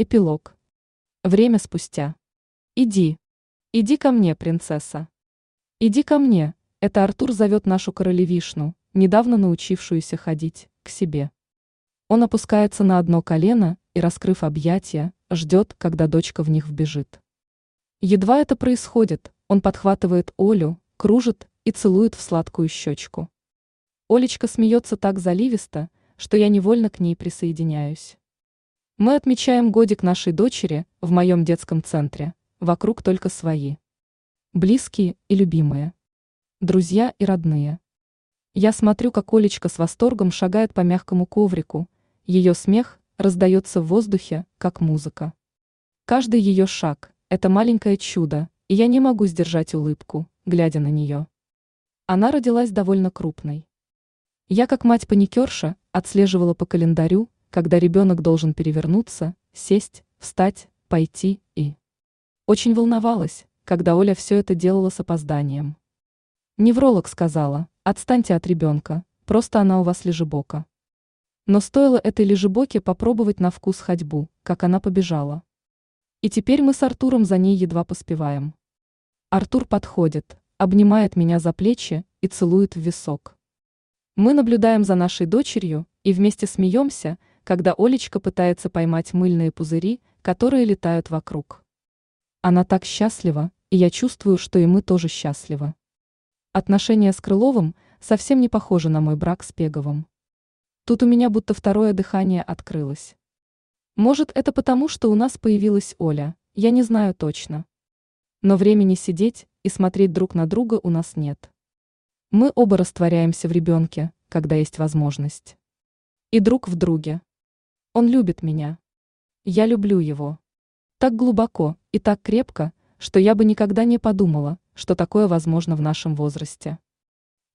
Эпилог. Время спустя. Иди. Иди ко мне, принцесса. Иди ко мне. Это Артур зовет нашу королевишну, недавно научившуюся ходить, к себе. Он опускается на одно колено и, раскрыв объятия, ждет, когда дочка в них вбежит. Едва это происходит, он подхватывает Олю, кружит и целует в сладкую щечку. Олечка смеется так заливисто, что я невольно к ней присоединяюсь. Мы отмечаем годик нашей дочери в моем детском центре, вокруг только свои. Близкие и любимые. Друзья и родные. Я смотрю, как Олечка с восторгом шагает по мягкому коврику, ее смех раздается в воздухе, как музыка. Каждый ее шаг – это маленькое чудо, и я не могу сдержать улыбку, глядя на нее. Она родилась довольно крупной. Я, как мать-паникерша, отслеживала по календарю, когда ребенок должен перевернуться, сесть, встать, пойти и... Очень волновалась, когда Оля все это делала с опозданием. Невролог сказала, отстаньте от ребенка, просто она у вас лежебока. Но стоило этой лежебоке попробовать на вкус ходьбу, как она побежала. И теперь мы с Артуром за ней едва поспеваем. Артур подходит, обнимает меня за плечи и целует в висок. Мы наблюдаем за нашей дочерью и вместе смеемся, когда Олечка пытается поймать мыльные пузыри, которые летают вокруг. Она так счастлива, и я чувствую, что и мы тоже счастливы. Отношения с Крыловым совсем не похожи на мой брак с Пеговым. Тут у меня будто второе дыхание открылось. Может, это потому, что у нас появилась Оля, я не знаю точно. Но времени сидеть и смотреть друг на друга у нас нет. Мы оба растворяемся в ребенке, когда есть возможность. И друг в друге. Он любит меня. Я люблю его. Так глубоко и так крепко, что я бы никогда не подумала, что такое возможно в нашем возрасте.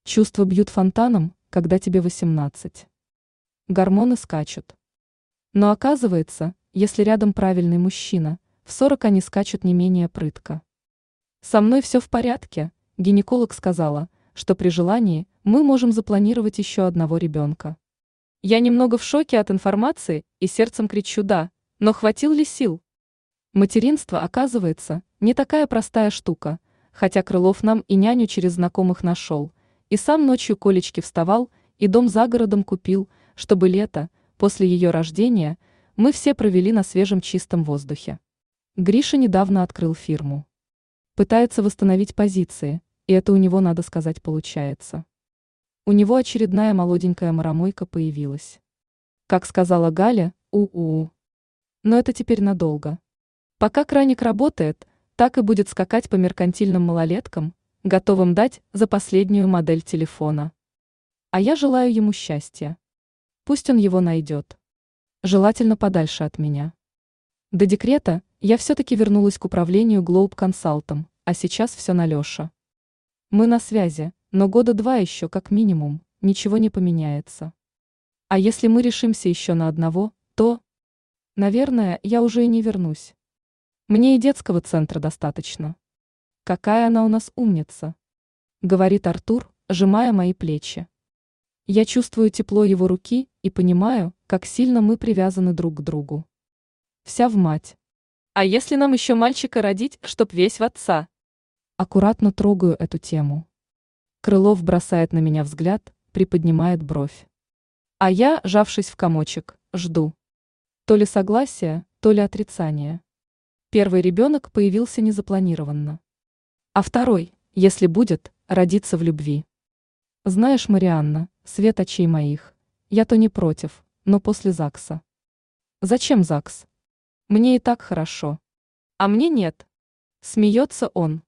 Чувства бьют фонтаном, когда тебе 18. Гормоны скачут. Но оказывается, если рядом правильный мужчина, в 40 они скачут не менее прытко. Со мной все в порядке, гинеколог сказала, что при желании мы можем запланировать еще одного ребенка. Я немного в шоке от информации и сердцем кричу «да», но хватил ли сил? Материнство, оказывается, не такая простая штука, хотя Крылов нам и няню через знакомых нашел, и сам ночью Колечки вставал, и дом за городом купил, чтобы лето, после ее рождения, мы все провели на свежем чистом воздухе. Гриша недавно открыл фирму. Пытается восстановить позиции, и это у него, надо сказать, получается. У него очередная молоденькая маромойка появилась. Как сказала Галя, у-у. Но это теперь надолго. Пока краник работает, так и будет скакать по меркантильным малолеткам, готовым дать за последнюю модель телефона. А я желаю ему счастья. Пусть он его найдет. Желательно подальше от меня. До декрета я все-таки вернулась к управлению Globe Консалтом, а сейчас все на Леша. Мы на связи, но года два еще как минимум, ничего не поменяется. А если мы решимся еще на одного, то... Наверное, я уже и не вернусь. Мне и детского центра достаточно. Какая она у нас умница. Говорит Артур, сжимая мои плечи. Я чувствую тепло его руки и понимаю, как сильно мы привязаны друг к другу. Вся в мать. А если нам еще мальчика родить, чтоб весь в отца? Аккуратно трогаю эту тему. Крылов бросает на меня взгляд, приподнимает бровь. А я, жавшись в комочек, жду. То ли согласия, то ли отрицания. Первый ребенок появился незапланированно. А второй, если будет, родится в любви. Знаешь, Марианна, свет очей моих, я то не против, но после ЗАГСа. Зачем ЗАГС? Мне и так хорошо. А мне нет. Смеется он.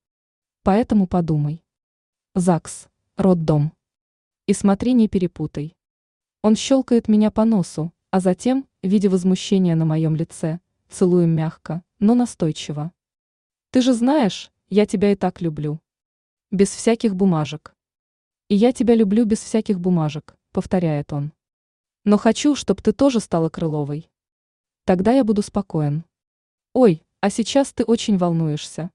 Поэтому подумай. ЗАГС, роддом. И смотри, не перепутай. Он щелкает меня по носу, а затем, видя возмущение на моем лице, целуем мягко, но настойчиво. Ты же знаешь, я тебя и так люблю. Без всяких бумажек. И я тебя люблю без всяких бумажек, повторяет он. Но хочу, чтобы ты тоже стала Крыловой. Тогда я буду спокоен. Ой, а сейчас ты очень волнуешься.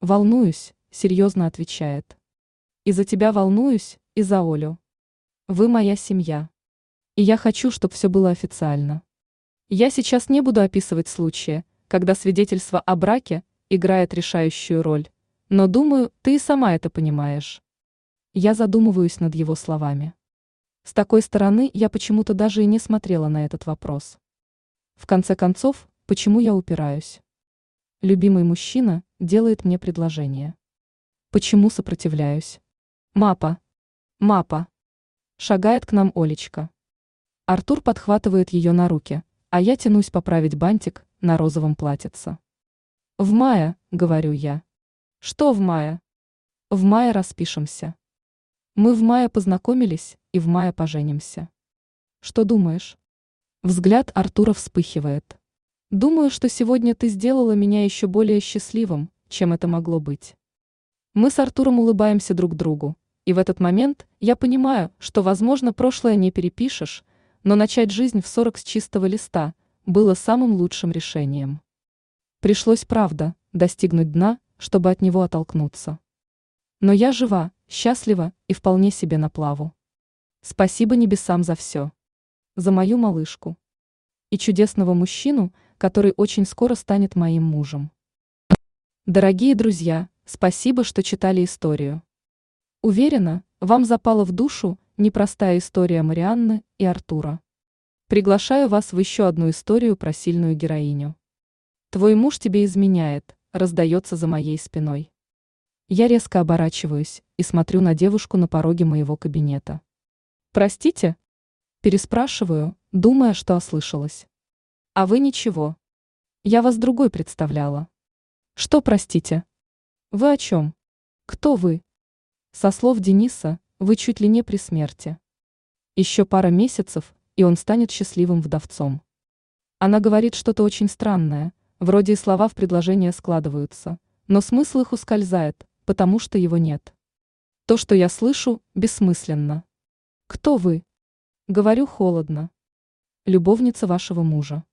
Волнуюсь, серьезно отвечает. И за тебя волнуюсь, и за Олю. Вы моя семья. И я хочу, чтобы все было официально. Я сейчас не буду описывать случаи, когда свидетельство о браке играет решающую роль, но думаю, ты и сама это понимаешь. Я задумываюсь над его словами. С такой стороны я почему-то даже и не смотрела на этот вопрос. В конце концов, почему я упираюсь? Любимый мужчина делает мне предложение. Почему сопротивляюсь? Мапа. Мапа. Шагает к нам Олечка. Артур подхватывает ее на руки, а я тянусь поправить бантик на розовом платьице. В мае, говорю я. Что в мае? В мае распишемся. Мы в мае познакомились и в мае поженимся. Что думаешь? Взгляд Артура вспыхивает. Думаю, что сегодня ты сделала меня еще более счастливым, чем это могло быть. Мы с Артуром улыбаемся друг другу, и в этот момент я понимаю, что, возможно, прошлое не перепишешь, но начать жизнь в 40 с чистого листа было самым лучшим решением. Пришлось, правда, достигнуть дна, чтобы от него оттолкнуться. Но я жива, счастлива и вполне себе на плаву. Спасибо небесам за все. За мою малышку. И чудесного мужчину, который очень скоро станет моим мужем. Дорогие друзья, спасибо, что читали историю. Уверена, вам запала в душу непростая история Марианны и Артура. Приглашаю вас в еще одну историю про сильную героиню. Твой муж тебе изменяет, раздается за моей спиной. Я резко оборачиваюсь и смотрю на девушку на пороге моего кабинета. Простите? Переспрашиваю, думая, что ослышалась. А вы ничего. Я вас другой представляла. Что, простите? Вы о чем? Кто вы? Со слов Дениса, вы чуть ли не при смерти. Еще пара месяцев, и он станет счастливым вдовцом. Она говорит что-то очень странное, вроде и слова в предложение складываются, но смысл их ускользает, потому что его нет. То, что я слышу, бессмысленно. Кто вы? Говорю холодно. Любовница вашего мужа.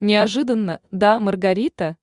Неожиданно, да, Маргарита?